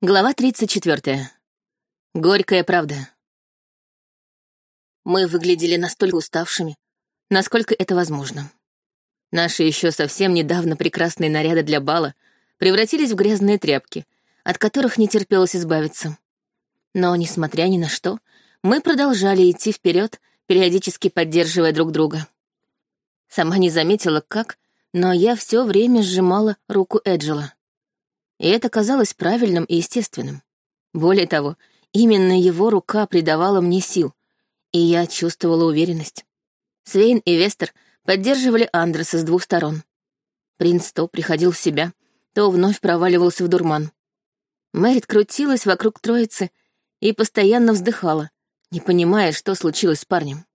Глава 34. Горькая правда. Мы выглядели настолько уставшими, насколько это возможно. Наши еще совсем недавно прекрасные наряды для бала превратились в грязные тряпки, от которых не терпелось избавиться. Но, несмотря ни на что, мы продолжали идти вперед, периодически поддерживая друг друга. Сама не заметила, как, но я все время сжимала руку Эджела и это казалось правильным и естественным. Более того, именно его рука придавала мне сил, и я чувствовала уверенность. Свейн и Вестер поддерживали Андреса с двух сторон. Принц то приходил в себя, то вновь проваливался в дурман. Мэрит крутилась вокруг троицы и постоянно вздыхала, не понимая, что случилось с парнем.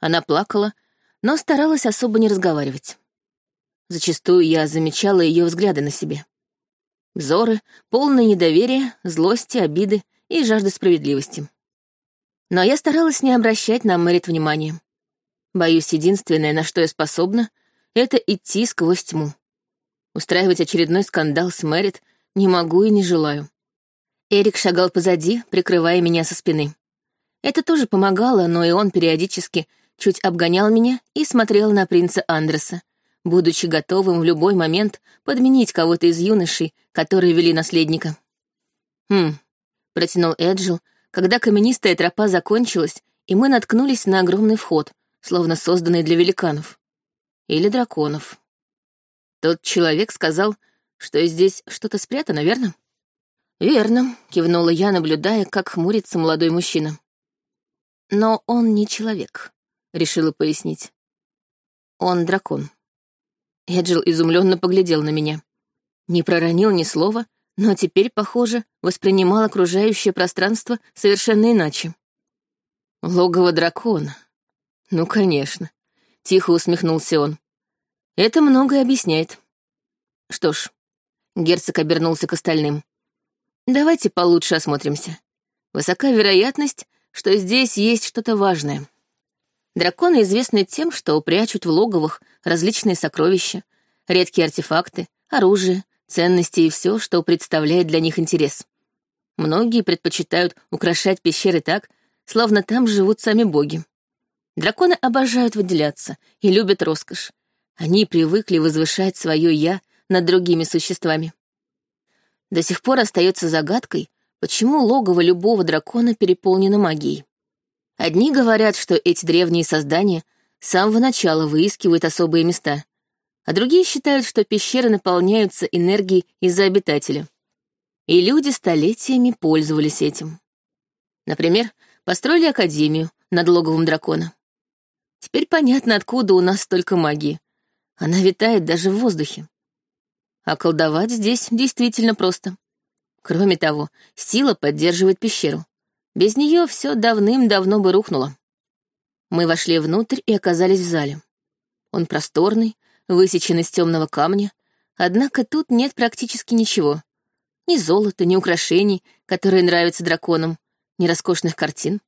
Она плакала, но старалась особо не разговаривать. Зачастую я замечала ее взгляды на себе. Взоры, полные недоверия, злости, обиды и жажды справедливости. Но я старалась не обращать на Мэрит внимания. Боюсь, единственное, на что я способна, это идти сквозь тьму. Устраивать очередной скандал с Мэрит не могу и не желаю. Эрик шагал позади, прикрывая меня со спины. Это тоже помогало, но и он периодически чуть обгонял меня и смотрел на принца Андреса, будучи готовым в любой момент подменить кого-то из юношей, которые вели наследника. «Хм», — протянул Эджил, когда каменистая тропа закончилась, и мы наткнулись на огромный вход, словно созданный для великанов. Или драконов. Тот человек сказал, что здесь что-то спрятано, верно? «Верно», — кивнула я, наблюдая, как хмурится молодой мужчина. «Но он не человек», — решила пояснить. «Он дракон». Эджил изумленно поглядел на меня. Не проронил ни слова, но теперь, похоже, воспринимал окружающее пространство совершенно иначе. Логово дракона. Ну, конечно. Тихо усмехнулся он. Это многое объясняет. Что ж, герцог обернулся к остальным. Давайте получше осмотримся. Высока вероятность, что здесь есть что-то важное. Драконы известны тем, что прячут в логовах различные сокровища, редкие артефакты, оружие, ценности и все, что представляет для них интерес. Многие предпочитают украшать пещеры так, словно там живут сами боги. Драконы обожают выделяться и любят роскошь. Они привыкли возвышать свое «я» над другими существами. До сих пор остается загадкой, почему логово любого дракона переполнено магией. Одни говорят, что эти древние создания с самого начала выискивают особые места, а другие считают, что пещеры наполняются энергией из-за обитателя. И люди столетиями пользовались этим. Например, построили академию над логовом дракона. Теперь понятно, откуда у нас столько магии. Она витает даже в воздухе. А колдовать здесь действительно просто. Кроме того, сила поддерживает пещеру. Без нее все давным-давно бы рухнуло. Мы вошли внутрь и оказались в зале. Он просторный, высечен из темного камня, однако тут нет практически ничего. Ни золота, ни украшений, которые нравятся драконам, ни роскошных картин.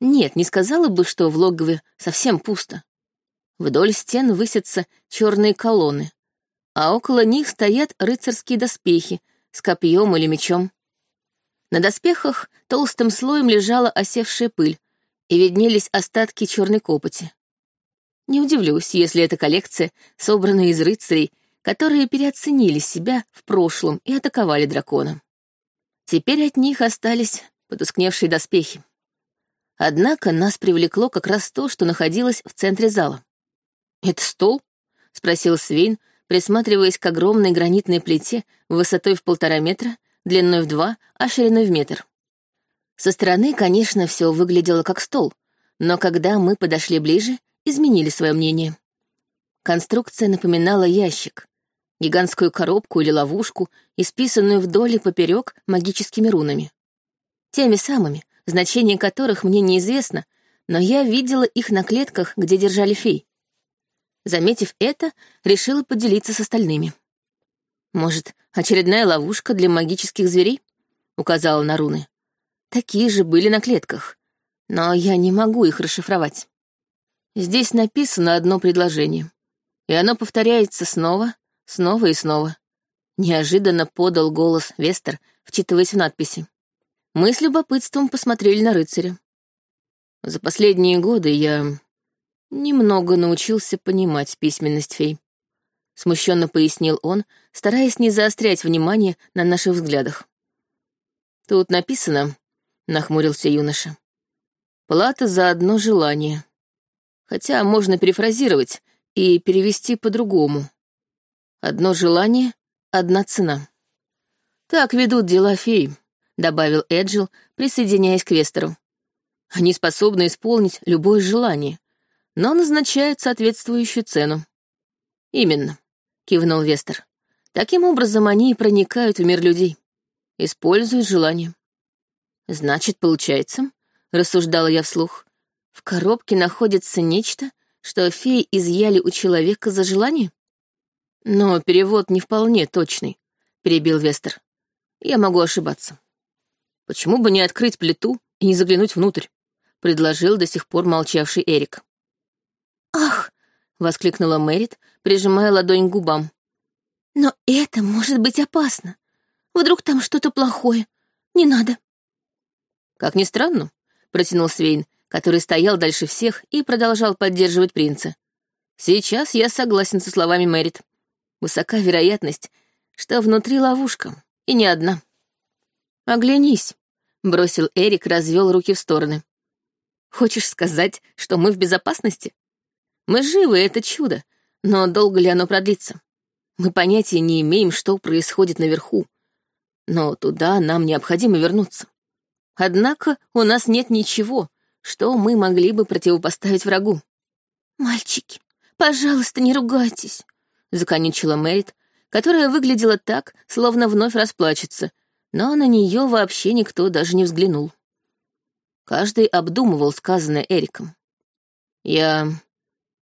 Нет, не сказала бы, что в логове совсем пусто. Вдоль стен высятся черные колонны, а около них стоят рыцарские доспехи с копьем или мечом. На доспехах толстым слоем лежала осевшая пыль, и виднелись остатки черной копоти. Не удивлюсь, если эта коллекция собрана из рыцарей, которые переоценили себя в прошлом и атаковали дракона. Теперь от них остались потускневшие доспехи. Однако нас привлекло как раз то, что находилось в центре зала. «Это стол?» — спросил Свейн, присматриваясь к огромной гранитной плите высотой в полтора метра, длиной в два, а шириной в метр. Со стороны, конечно, все выглядело как стол, но когда мы подошли ближе, изменили свое мнение. Конструкция напоминала ящик, гигантскую коробку или ловушку, исписанную вдоль и поперек магическими рунами. Теми самыми, значение которых мне неизвестно, но я видела их на клетках, где держали фей. Заметив это, решила поделиться с остальными. «Может, очередная ловушка для магических зверей?» — указала на руны. «Такие же были на клетках, но я не могу их расшифровать». Здесь написано одно предложение, и оно повторяется снова, снова и снова. Неожиданно подал голос Вестер, вчитываясь в надписи. Мы с любопытством посмотрели на рыцаря. За последние годы я немного научился понимать письменность фей. Смущенно пояснил он, стараясь не заострять внимание на наших взглядах. Тут написано, нахмурился юноша. Плата за одно желание. Хотя можно перефразировать и перевести по-другому. Одно желание — одна цена. Так ведут дела фей, добавил Эджил, присоединяясь к Вестеру. Они способны исполнить любое желание, но назначают соответствующую цену. Именно, кивнул Вестер. Таким образом они и проникают в мир людей. Используют желание. Значит, получается, рассуждала я вслух, в коробке находится нечто, что феи изъяли у человека за желание? Но перевод не вполне точный, перебил Вестер. Я могу ошибаться. Почему бы не открыть плиту и не заглянуть внутрь? предложил до сих пор молчавший Эрик. «Ах!» — воскликнула Мэрит, прижимая ладонь к губам. «Но это может быть опасно. Вдруг там что-то плохое. Не надо». «Как ни странно», — протянул Свейн, который стоял дальше всех и продолжал поддерживать принца. «Сейчас я согласен со словами Мэрит. Высока вероятность, что внутри ловушка, и не одна». «Оглянись», — бросил Эрик, развел руки в стороны. «Хочешь сказать, что мы в безопасности? Мы живы, это чудо, но долго ли оно продлится? Мы понятия не имеем, что происходит наверху, но туда нам необходимо вернуться. Однако у нас нет ничего, что мы могли бы противопоставить врагу. «Мальчики, пожалуйста, не ругайтесь», — законючила Мэрит, которая выглядела так, словно вновь расплачется, но на нее вообще никто даже не взглянул. Каждый обдумывал сказанное Эриком. «Я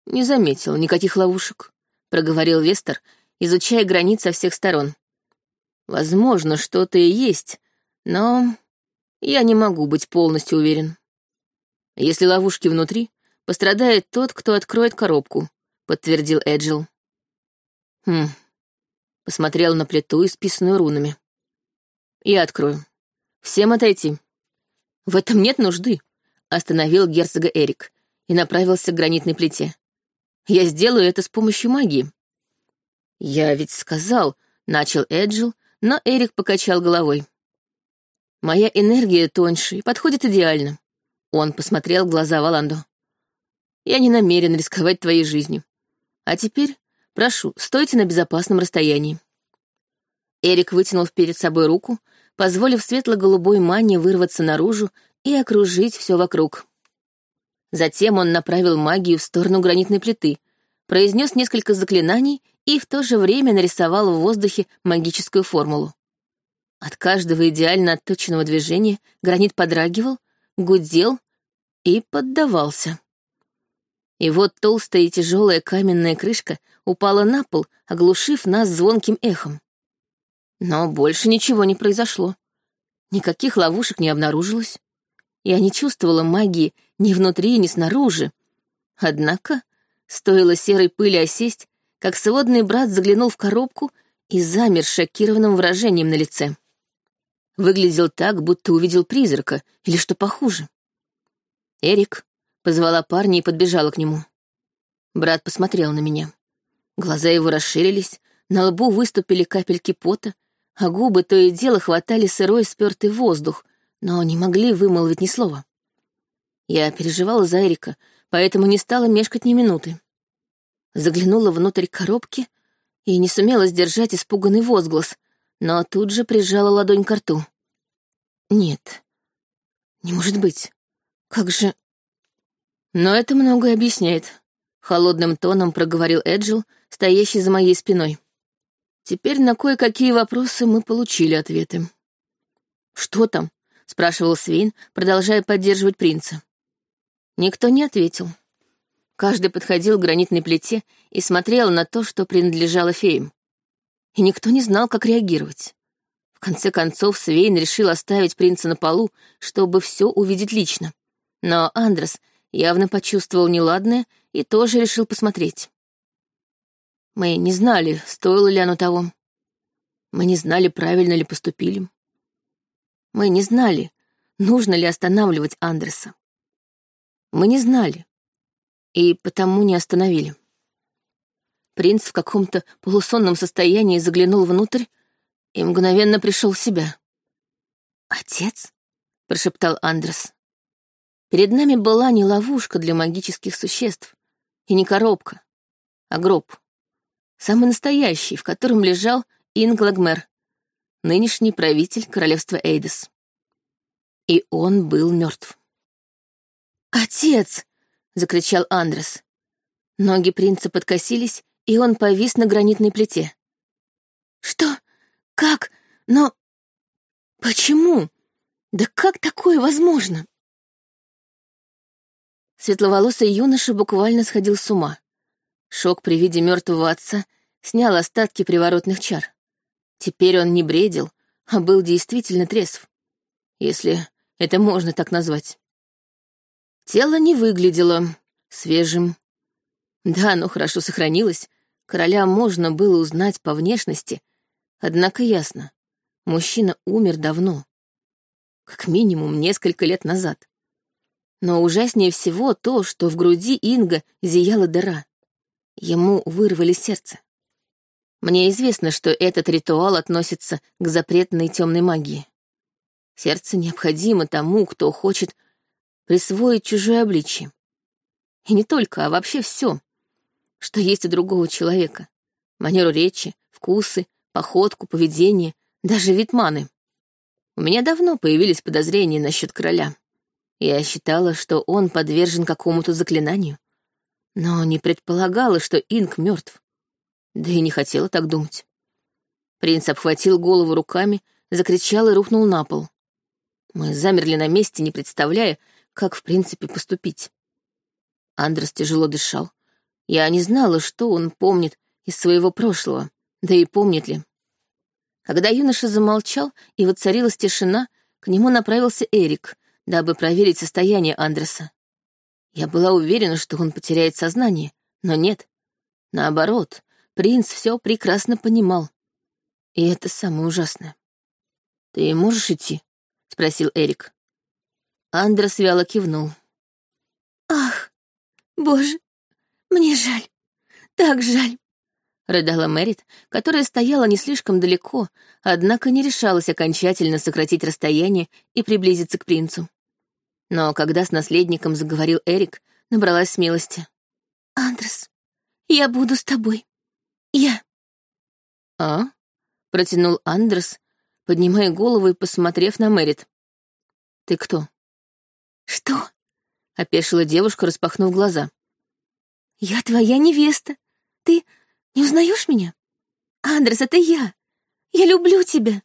не заметил никаких ловушек», — проговорил Вестер, изучая границы всех сторон. «Возможно, что-то и есть, но я не могу быть полностью уверен». Если ловушки внутри, пострадает тот, кто откроет коробку, подтвердил Эджил. Хм. Посмотрел на плиту, исписанную рунами. Я открою. Всем отойти. В этом нет нужды, остановил герцога Эрик и направился к гранитной плите. Я сделаю это с помощью магии. Я ведь сказал, начал Эджил, но Эрик покачал головой. Моя энергия тоньше и подходит идеально. Он посмотрел в глаза Валанду. «Я не намерен рисковать твоей жизнью. А теперь, прошу, стойте на безопасном расстоянии». Эрик вытянул перед собой руку, позволив светло-голубой мане вырваться наружу и окружить все вокруг. Затем он направил магию в сторону гранитной плиты, произнес несколько заклинаний и в то же время нарисовал в воздухе магическую формулу. От каждого идеально отточенного движения гранит подрагивал, гудел и поддавался. И вот толстая и тяжелая каменная крышка упала на пол, оглушив нас звонким эхом. Но больше ничего не произошло. Никаких ловушек не обнаружилось. Я не чувствовала магии ни внутри, ни снаружи. Однако, стоило серой пыли осесть, как сводный брат заглянул в коробку и замер шокированным выражением на лице. Выглядел так, будто увидел призрака или что похуже. «Эрик», — позвала парня и подбежала к нему. Брат посмотрел на меня. Глаза его расширились, на лбу выступили капельки пота, а губы то и дело хватали сырой спёртый воздух, но не могли вымолвить ни слова. Я переживала за Эрика, поэтому не стала мешкать ни минуты. Заглянула внутрь коробки и не сумела сдержать испуганный возглас, но тут же прижала ладонь к рту. Нет, не может быть. Как же... Но это многое объясняет. Холодным тоном проговорил Эджил, стоящий за моей спиной. Теперь на кое-какие вопросы мы получили ответы. «Что там?» — спрашивал Свин, продолжая поддерживать принца. Никто не ответил. Каждый подходил к гранитной плите и смотрел на то, что принадлежало феям и никто не знал, как реагировать. В конце концов, Свейн решил оставить принца на полу, чтобы все увидеть лично. Но Андрес явно почувствовал неладное и тоже решил посмотреть. Мы не знали, стоило ли оно того. Мы не знали, правильно ли поступили. Мы не знали, нужно ли останавливать Андреса. Мы не знали, и потому не остановили. Принц в каком-то полусонном состоянии заглянул внутрь и мгновенно пришел в себя. «Отец?» — прошептал Андрес. Перед нами была не ловушка для магических существ и не коробка, а гроб. Самый настоящий, в котором лежал Инглагмер, нынешний правитель королевства Эйдес. И он был мертв. «Отец!» — закричал Андрес. Ноги принца подкосились, и он повис на гранитной плите. «Что? Как? Но... Почему? Да как такое возможно?» Светловолосый юноша буквально сходил с ума. Шок при виде мертвого отца снял остатки приворотных чар. Теперь он не бредил, а был действительно трезв, если это можно так назвать. Тело не выглядело свежим. Да, оно хорошо сохранилось, короля можно было узнать по внешности, однако ясно, мужчина умер давно, как минимум несколько лет назад. Но ужаснее всего то, что в груди Инга зияла дыра. Ему вырвали сердце. Мне известно, что этот ритуал относится к запретной темной магии. Сердце необходимо тому, кто хочет присвоить чужое обличье. И не только, а вообще все, что есть у другого человека. Манеру речи, вкусы, походку, поведение, даже вид маны. У меня давно появились подозрения насчет короля. Я считала, что он подвержен какому-то заклинанию, но не предполагала, что Инг мертв. Да и не хотела так думать. Принц обхватил голову руками, закричал и рухнул на пол. Мы замерли на месте, не представляя, как в принципе поступить. Андрес тяжело дышал. Я не знала, что он помнит из своего прошлого, да и помнит ли. Когда юноша замолчал и воцарилась тишина, к нему направился Эрик, дабы проверить состояние Андреса. Я была уверена, что он потеряет сознание, но нет. Наоборот, принц все прекрасно понимал. И это самое ужасное. «Ты можешь идти?» — спросил Эрик. Андрес вяло кивнул. «Ах, боже, мне жаль, так жаль!» — рыдала Мэрит, которая стояла не слишком далеко, однако не решалась окончательно сократить расстояние и приблизиться к принцу. Но когда с наследником заговорил Эрик, набралась смелости. «Андрес, я буду с тобой. Я». «А?» — протянул Андрес, поднимая голову и посмотрев на Мэрит. «Ты кто?» «Что?» — опешила девушка, распахнув глаза. «Я твоя невеста. Ты не узнаешь меня? Андрес, это я. Я люблю тебя!»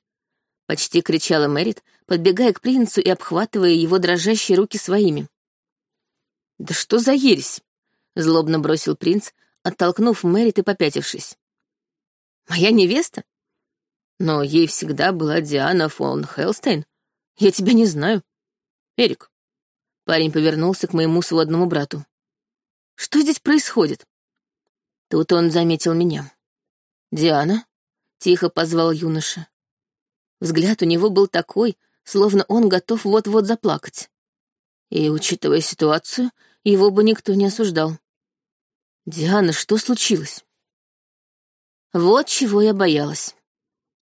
Почти кричала Мэрит, подбегая к принцу и обхватывая его дрожащие руки своими. «Да что за ересь?» — злобно бросил принц, оттолкнув Мэрит и попятившись. «Моя невеста? Но ей всегда была Диана фон Хелстейн. Я тебя не знаю. Эрик». Парень повернулся к моему сводному брату. «Что здесь происходит?» Тут он заметил меня. «Диана?» — тихо позвал юноша. Взгляд у него был такой, словно он готов вот-вот заплакать. И, учитывая ситуацию, его бы никто не осуждал. «Диана, что случилось?» Вот чего я боялась.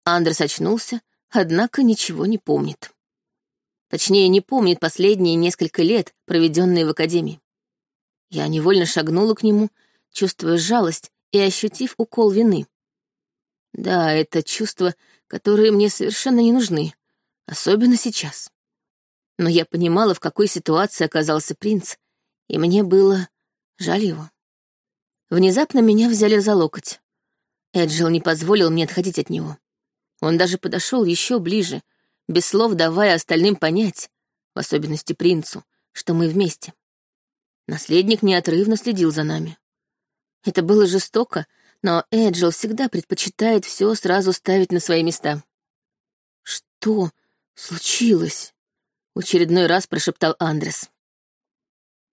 Андрес очнулся, однако ничего не помнит. Точнее, не помнит последние несколько лет, проведенные в академии. Я невольно шагнула к нему, чувствуя жалость и ощутив укол вины. Да, это чувства, которые мне совершенно не нужны, особенно сейчас. Но я понимала, в какой ситуации оказался принц, и мне было жаль его. Внезапно меня взяли за локоть. Эджил не позволил мне отходить от него. Он даже подошел еще ближе, без слов давая остальным понять, в особенности принцу, что мы вместе. Наследник неотрывно следил за нами. Это было жестоко, но Эджил всегда предпочитает все сразу ставить на свои места. «Что случилось?» — в очередной раз прошептал Андрес.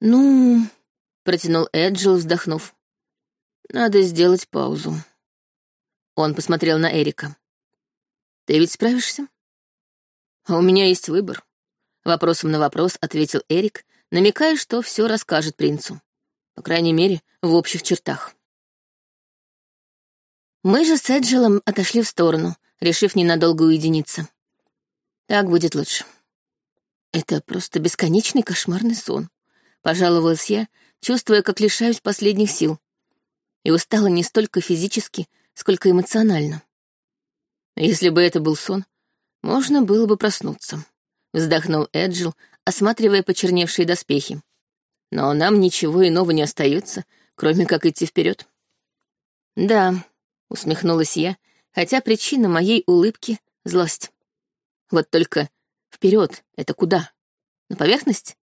«Ну...» — протянул Эджил, вздохнув. «Надо сделать паузу». Он посмотрел на Эрика. Ты ведь справишься? А у меня есть выбор. Вопросом на вопрос ответил Эрик, намекая, что все расскажет принцу. По крайней мере, в общих чертах. Мы же с Эджелом отошли в сторону, решив ненадолго уединиться. Так будет лучше. Это просто бесконечный кошмарный сон. Пожаловалась я, чувствуя, как лишаюсь последних сил. И устала не столько физически, сколько эмоционально. Если бы это был сон, можно было бы проснуться. Вздохнул Эджил, осматривая почерневшие доспехи. Но нам ничего иного не остается, кроме как идти вперед. Да, усмехнулась я, хотя причина моей улыбки — злость. Вот только вперед это куда? На поверхность?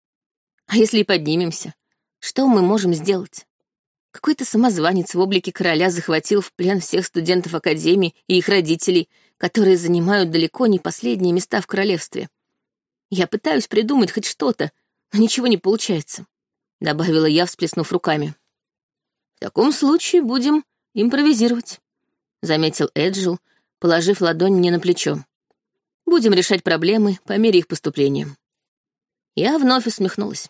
А если и поднимемся? Что мы можем сделать? Какой-то самозванец в облике короля захватил в плен всех студентов Академии и их родителей, которые занимают далеко не последние места в королевстве. Я пытаюсь придумать хоть что-то, но ничего не получается», — добавила я, всплеснув руками. «В таком случае будем импровизировать», — заметил Эджил, положив ладонь мне на плечо. «Будем решать проблемы по мере их поступления». Я вновь усмехнулась.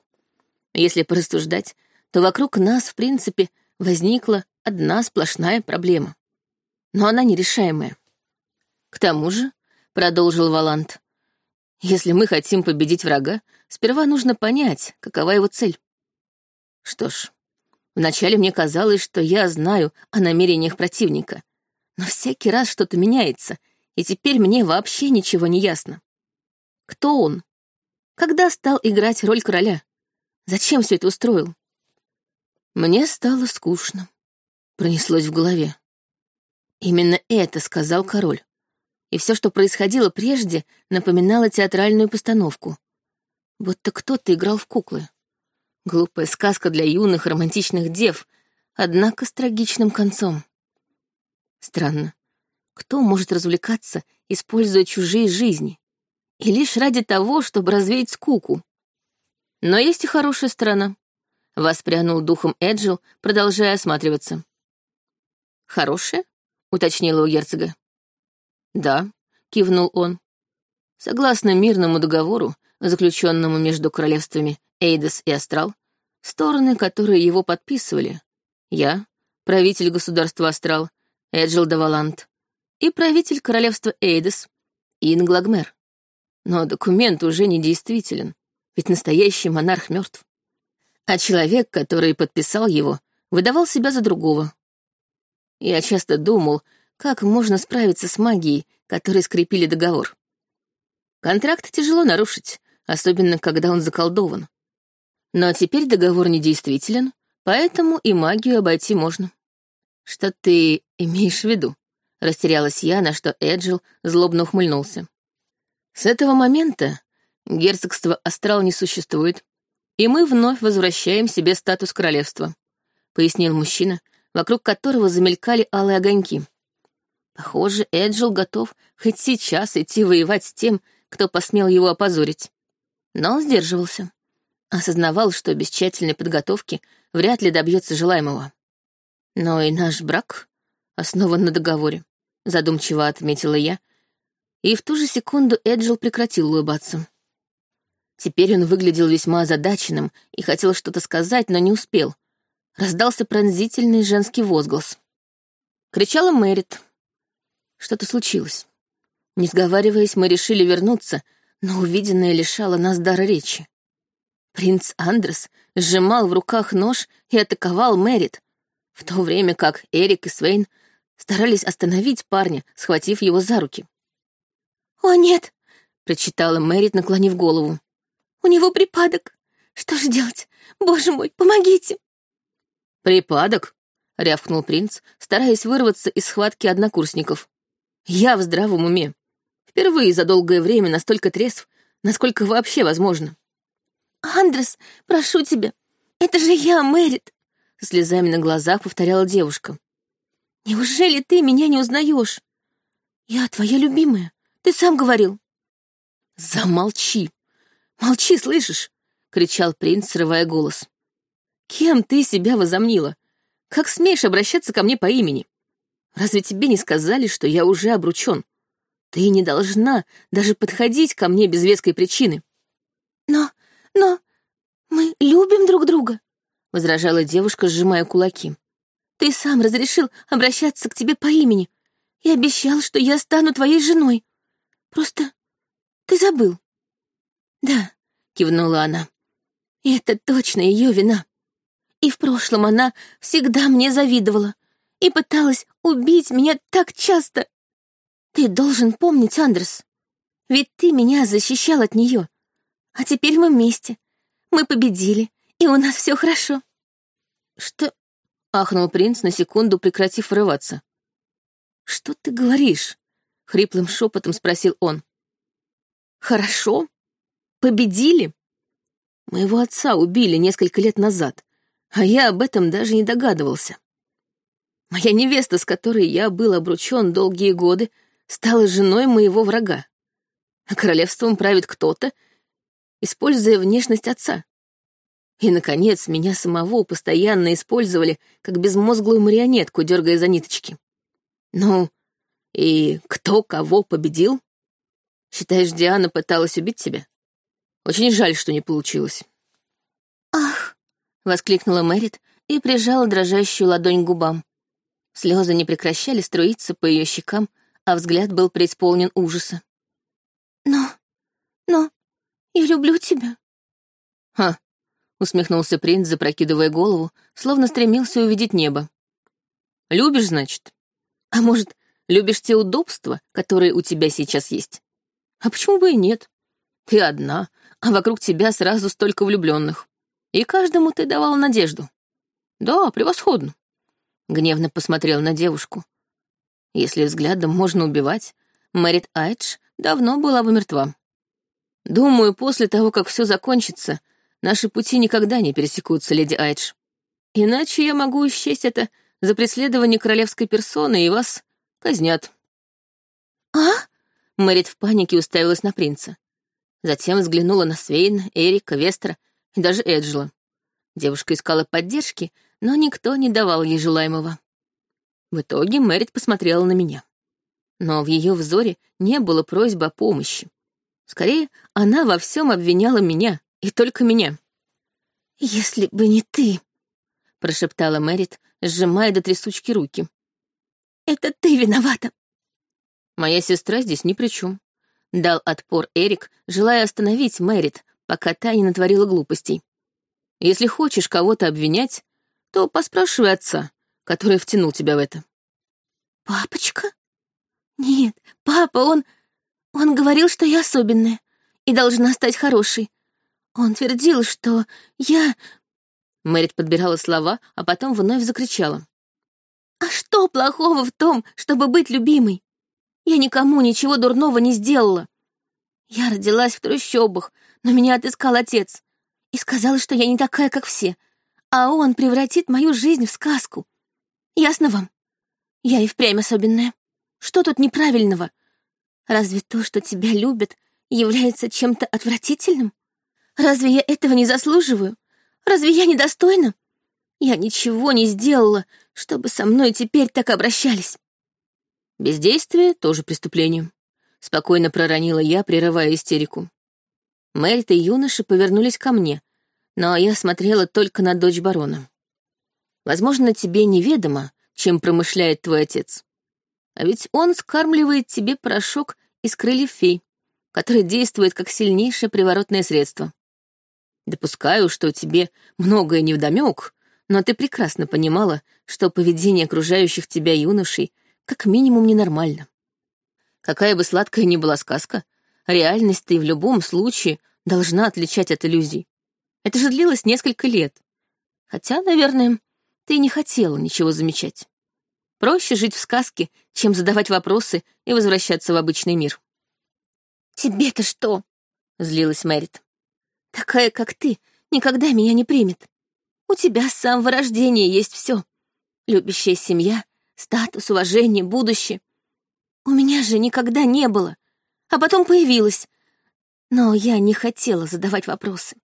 Если порассуждать, то вокруг нас, в принципе, возникла одна сплошная проблема. Но она нерешаемая. К тому же, — продолжил Валант, — если мы хотим победить врага, сперва нужно понять, какова его цель. Что ж, вначале мне казалось, что я знаю о намерениях противника, но всякий раз что-то меняется, и теперь мне вообще ничего не ясно. Кто он? Когда стал играть роль короля? Зачем все это устроил? Мне стало скучно. Пронеслось в голове. Именно это сказал король и все, что происходило прежде, напоминало театральную постановку. Будто кто-то играл в куклы. Глупая сказка для юных романтичных дев, однако с трагичным концом. Странно. Кто может развлекаться, используя чужие жизни? И лишь ради того, чтобы развеять скуку. Но есть и хорошая сторона. Воспрянул духом Эджил, продолжая осматриваться. «Хорошая?» — уточнила у герцога. «Да», — кивнул он. Согласно мирному договору, заключенному между королевствами Эйдес и Астрал, стороны, которые его подписывали, я, правитель государства Астрал, Эджил Давалант, и правитель королевства Эйдес, Ин Глагмер. Но документ уже недействителен, ведь настоящий монарх мертв. А человек, который подписал его, выдавал себя за другого. Я часто думал, как можно справиться с магией, которой скрепили договор? Контракт тяжело нарушить, особенно когда он заколдован. Но теперь договор недействителен, поэтому и магию обойти можно. Что ты имеешь в виду? Растерялась я, на что Эджил злобно ухмыльнулся. С этого момента герцогство Астрал не существует, и мы вновь возвращаем себе статус королевства, пояснил мужчина, вокруг которого замелькали алые огоньки. Похоже, Эджил готов хоть сейчас идти воевать с тем, кто посмел его опозорить. Но он сдерживался. Осознавал, что без тщательной подготовки вряд ли добьется желаемого. Но и наш брак основан на договоре, задумчиво отметила я, и в ту же секунду Эджил прекратил улыбаться. Теперь он выглядел весьма озадаченным и хотел что-то сказать, но не успел. Раздался пронзительный женский возглас. Кричала Мэрит, что-то случилось. Не сговариваясь, мы решили вернуться, но увиденное лишало нас дара речи. Принц Андрес сжимал в руках нож и атаковал Мэрит, в то время как Эрик и Свейн старались остановить парня, схватив его за руки. «О, нет!» — прочитала Мэрит, наклонив голову. «У него припадок. Что же делать? Боже мой, помогите!» «Припадок?» — рявкнул принц, стараясь вырваться из схватки однокурсников. Я в здравом уме. Впервые за долгое время настолько трезв, насколько вообще возможно. «Андрес, прошу тебя, это же я, Мэрит!» слезами на глазах повторяла девушка. «Неужели ты меня не узнаешь? Я твоя любимая, ты сам говорил». «Замолчи! Молчи, слышишь?» — кричал принц, срывая голос. «Кем ты себя возомнила? Как смеешь обращаться ко мне по имени? Разве тебе не сказали, что я уже обручен? Ты не должна даже подходить ко мне без веской причины. Но, но мы любим друг друга, — возражала девушка, сжимая кулаки. Ты сам разрешил обращаться к тебе по имени и обещал, что я стану твоей женой. Просто ты забыл. Да, кивнула она. И это точно ее вина. И в прошлом она всегда мне завидовала и пыталась убить меня так часто. Ты должен помнить, Андрес. Ведь ты меня защищал от нее. А теперь мы вместе. Мы победили, и у нас все хорошо. Что? Ахнул принц, на секунду прекратив врываться. «Что ты говоришь?» — хриплым шепотом спросил он. «Хорошо? Победили? Моего отца убили несколько лет назад, а я об этом даже не догадывался. Моя невеста, с которой я был обручен долгие годы, стала женой моего врага. А королевством правит кто-то, используя внешность отца. И, наконец, меня самого постоянно использовали как безмозглую марионетку, дергая за ниточки. Ну, и кто кого победил? Считаешь, Диана пыталась убить тебя? Очень жаль, что не получилось. «Ах!» — воскликнула Мэрит и прижала дрожащую ладонь к губам. Слезы не прекращали струиться по ее щекам, а взгляд был преисполнен ужаса. «Но... но... я люблю тебя». «Ха!» — усмехнулся принц, запрокидывая голову, словно стремился увидеть небо. «Любишь, значит? А может, любишь те удобства, которые у тебя сейчас есть? А почему бы и нет? Ты одна, а вокруг тебя сразу столько влюбленных. И каждому ты давал надежду. Да, превосходно. Гневно посмотрел на девушку. Если взглядом можно убивать, Мэрит Айдж давно была бы мертва. Думаю, после того, как все закончится, наши пути никогда не пересекутся, леди Айдж. Иначе я могу исчесть это за преследование королевской персоны, и вас казнят. «А?» Мэрит в панике уставилась на принца. Затем взглянула на Свейна, Эрика, Вестера и даже Эджела. Девушка искала поддержки, но никто не давал ей желаемого. В итоге Мэрит посмотрела на меня. Но в ее взоре не было просьбы о помощи. Скорее, она во всем обвиняла меня, и только меня. «Если бы не ты», — прошептала Мэрит, сжимая до трясучки руки. «Это ты виновата». «Моя сестра здесь ни при чем», — дал отпор Эрик, желая остановить Мэрит, пока та не натворила глупостей. «Если хочешь кого-то обвинять, то поспрашивай отца, который втянул тебя в это». «Папочка? Нет, папа, он... Он говорил, что я особенная и должна стать хорошей. Он твердил, что я...» Мэрит подбирала слова, а потом вновь закричала. «А что плохого в том, чтобы быть любимой? Я никому ничего дурного не сделала. Я родилась в трущобах, но меня отыскал отец и сказал, что я не такая, как все, а он превратит мою жизнь в сказку. Ясно вам? Я и впрямь особенная. Что тут неправильного? Разве то, что тебя любят, является чем-то отвратительным? Разве я этого не заслуживаю? Разве я недостойна? Я ничего не сделала, чтобы со мной теперь так обращались. Бездействие — тоже преступление. Спокойно проронила я, прерывая истерику. Мэрит и юноши повернулись ко мне, но я смотрела только на дочь барона. Возможно, тебе неведомо, чем промышляет твой отец. А ведь он скармливает тебе порошок из крыльев фей, который действует как сильнейшее приворотное средство. Допускаю, что тебе многое невдомёк, но ты прекрасно понимала, что поведение окружающих тебя юношей как минимум ненормально. Какая бы сладкая ни была сказка, реальность ты в любом случае должна отличать от иллюзий. Это же длилось несколько лет. Хотя, наверное, ты не хотела ничего замечать. Проще жить в сказке, чем задавать вопросы и возвращаться в обычный мир. «Тебе-то что?» — злилась Мэрит. Такая, как ты, никогда меня не примет. У тебя с самого рождения есть все. Любящая семья, статус, уважение, будущее. У меня же никогда не было, а потом появилась. Но я не хотела задавать вопросы.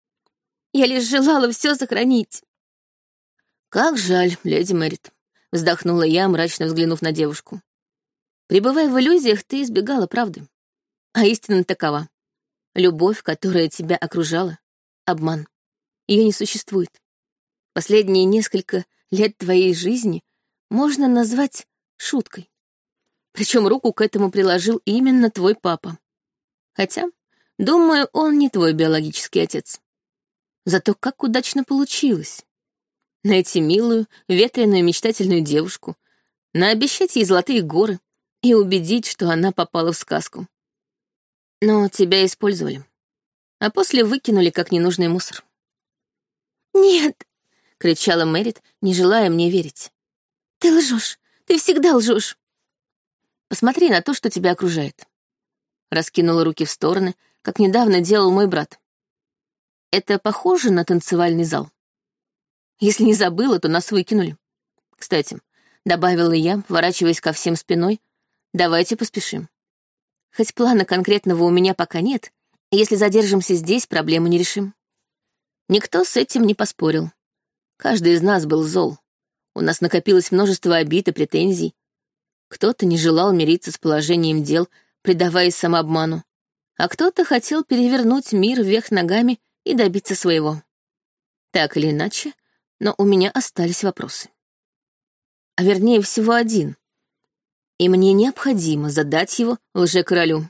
Я лишь желала все сохранить. «Как жаль, леди Мэрит», — вздохнула я, мрачно взглянув на девушку. Пребывая в иллюзиях, ты избегала правды. А истина такова. Любовь, которая тебя окружала — обман. Ее не существует. Последние несколько лет твоей жизни можно назвать шуткой. Причем руку к этому приложил именно твой папа. Хотя, думаю, он не твой биологический отец. Зато как удачно получилось. Найти милую, ветреную, мечтательную девушку, наобещать ей золотые горы и убедить, что она попала в сказку. Но тебя использовали, а после выкинули как ненужный мусор. «Нет!» — кричала Мэрит, не желая мне верить. «Ты лжешь! Ты всегда лжешь!» Посмотри на то, что тебя окружает. Раскинула руки в стороны, как недавно делал мой брат. Это похоже на танцевальный зал? Если не забыла, то нас выкинули. Кстати, добавила я, ворачиваясь ко всем спиной, давайте поспешим. Хоть плана конкретного у меня пока нет, если задержимся здесь, проблему не решим. Никто с этим не поспорил. Каждый из нас был зол. У нас накопилось множество обид и претензий. Кто-то не желал мириться с положением дел, предаваясь самообману, а кто-то хотел перевернуть мир вверх ногами и добиться своего. Так или иначе, но у меня остались вопросы. А вернее всего один. И мне необходимо задать его лже-королю.